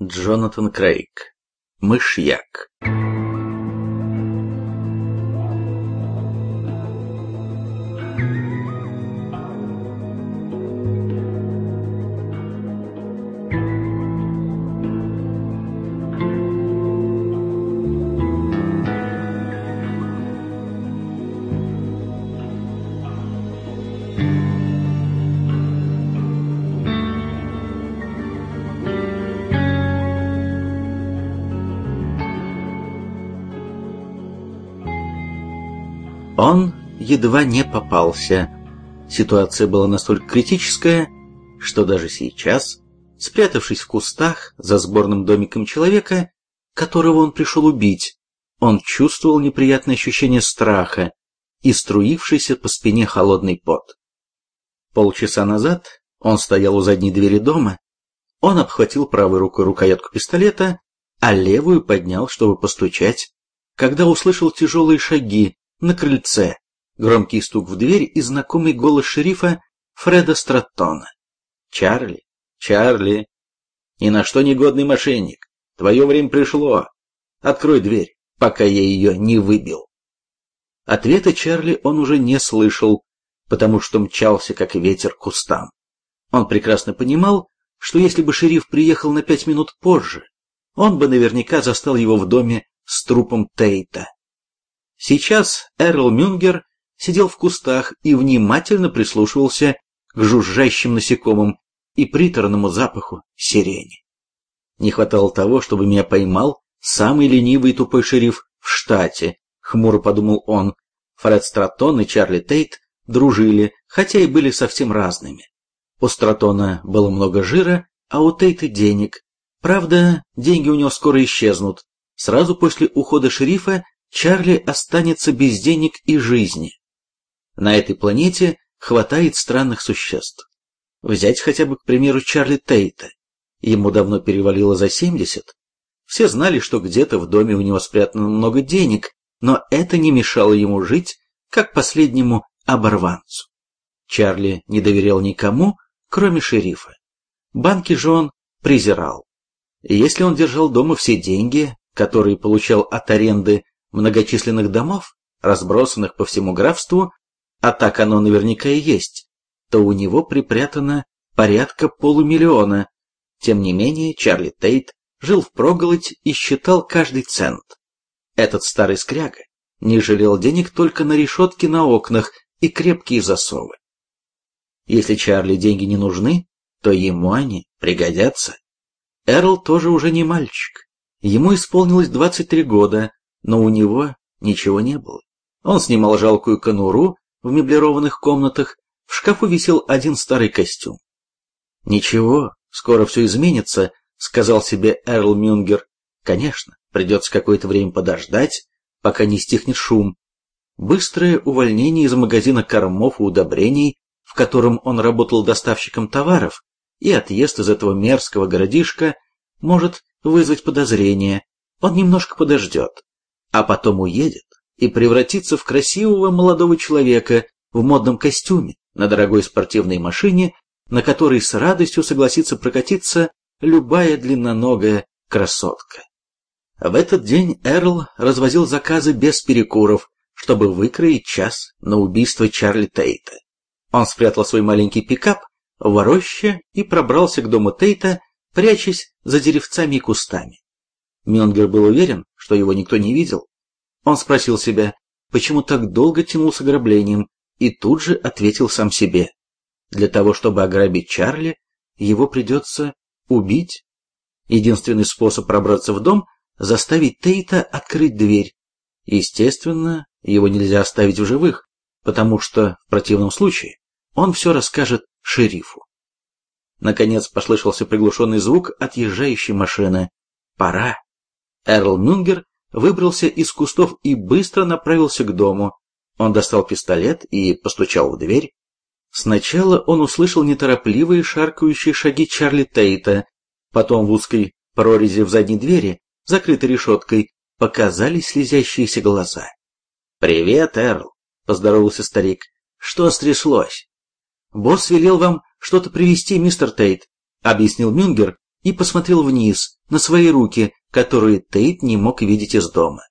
Джонатан Крейг. Мышьяк. Он едва не попался. Ситуация была настолько критическая, что даже сейчас, спрятавшись в кустах за сборным домиком человека, которого он пришел убить, он чувствовал неприятное ощущение страха и струившийся по спине холодный пот. Полчаса назад он стоял у задней двери дома, он обхватил правой рукой рукоятку пистолета, а левую поднял, чтобы постучать, когда услышал тяжелые шаги, на крыльце, громкий стук в дверь и знакомый голос шерифа Фреда Страттона. «Чарли, Чарли, ни на что негодный мошенник, твое время пришло. Открой дверь, пока я ее не выбил». Ответа Чарли он уже не слышал, потому что мчался, как ветер, к кустам. Он прекрасно понимал, что если бы шериф приехал на пять минут позже, он бы наверняка застал его в доме с трупом Тейта. Сейчас Эрл Мюнгер сидел в кустах и внимательно прислушивался к жужжащим насекомым и приторному запаху сирени. Не хватало того, чтобы меня поймал самый ленивый и тупой шериф в штате, хмуро подумал он. Фред Стратон и Чарли Тейт дружили, хотя и были совсем разными. У Стратона было много жира, а у Тейта денег. Правда, деньги у него скоро исчезнут. Сразу после ухода шерифа Чарли останется без денег и жизни. На этой планете хватает странных существ. Взять хотя бы, к примеру, Чарли Тейта. Ему давно перевалило за 70. Все знали, что где-то в доме у него спрятано много денег, но это не мешало ему жить, как последнему оборванцу. Чарли не доверял никому, кроме шерифа. Банки же он презирал. Если он держал дома все деньги, которые получал от аренды многочисленных домов, разбросанных по всему графству, а так оно наверняка и есть, то у него припрятано порядка полумиллиона. Тем не менее, Чарли Тейт жил впроголодь и считал каждый цент. Этот старый скряга не жалел денег только на решетки на окнах и крепкие засовы. Если Чарли деньги не нужны, то ему они пригодятся. Эрл тоже уже не мальчик. Ему исполнилось 23 года, но у него ничего не было. Он снимал жалкую конуру в меблированных комнатах, в шкафу висел один старый костюм. «Ничего, скоро все изменится», — сказал себе Эрл Мюнгер. «Конечно, придется какое-то время подождать, пока не стихнет шум. Быстрое увольнение из магазина кормов и удобрений, в котором он работал доставщиком товаров, и отъезд из этого мерзкого городишка может вызвать подозрение. Он немножко подождет а потом уедет и превратится в красивого молодого человека в модном костюме на дорогой спортивной машине, на которой с радостью согласится прокатиться любая длинноногая красотка. В этот день Эрл развозил заказы без перекуров, чтобы выкроить час на убийство Чарли Тейта. Он спрятал свой маленький пикап в роще и пробрался к дому Тейта, прячась за деревцами и кустами. Мюнгер был уверен, что его никто не видел. Он спросил себя, почему так долго тянул с ограблением, и тут же ответил сам себе. Для того, чтобы ограбить Чарли, его придется убить. Единственный способ пробраться в дом – заставить Тейта открыть дверь. Естественно, его нельзя оставить в живых, потому что, в противном случае, он все расскажет шерифу. Наконец послышался приглушенный звук отъезжающей машины. Пора. Эрл Мюнгер выбрался из кустов и быстро направился к дому. Он достал пистолет и постучал в дверь. Сначала он услышал неторопливые шаркающие шаги Чарли Тейта, потом в узкой прорези в задней двери, закрытой решеткой, показались слезящиеся глаза. «Привет, Эрл», — поздоровался старик. «Что стряслось?» «Босс велел вам что-то привезти, мистер Тейт», — объяснил Мюнгер, и посмотрел вниз, на свои руки, которые Тейт не мог видеть из дома.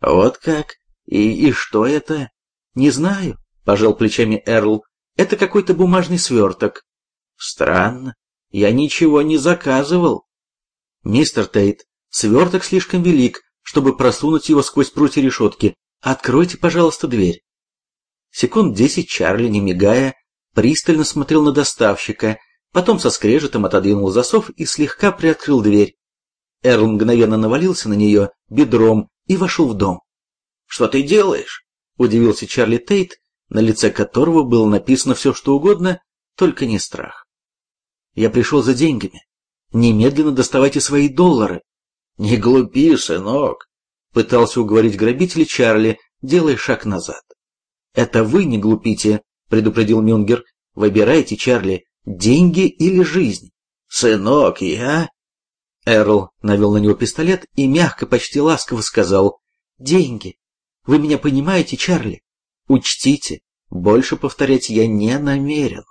«Вот как? И, и что это?» «Не знаю», — пожал плечами Эрл. «Это какой-то бумажный сверток». «Странно. Я ничего не заказывал». «Мистер Тейт, сверток слишком велик, чтобы просунуть его сквозь прутья решетки. Откройте, пожалуйста, дверь». Секунд десять Чарли, не мигая, пристально смотрел на доставщика, потом со скрежетом отодвинул засов и слегка приоткрыл дверь. Эрл мгновенно навалился на нее бедром и вошел в дом. «Что ты делаешь?» – удивился Чарли Тейт, на лице которого было написано все, что угодно, только не страх. «Я пришел за деньгами. Немедленно доставайте свои доллары». «Не глупи, сынок», – пытался уговорить грабителя Чарли, делая шаг назад. «Это вы не глупите», — предупредил Мюнгер. «Выбирайте, Чарли, деньги или жизнь». «Сынок, я...» Эрл навел на него пистолет и мягко, почти ласково сказал. «Деньги. Вы меня понимаете, Чарли? Учтите, больше повторять я не намерен».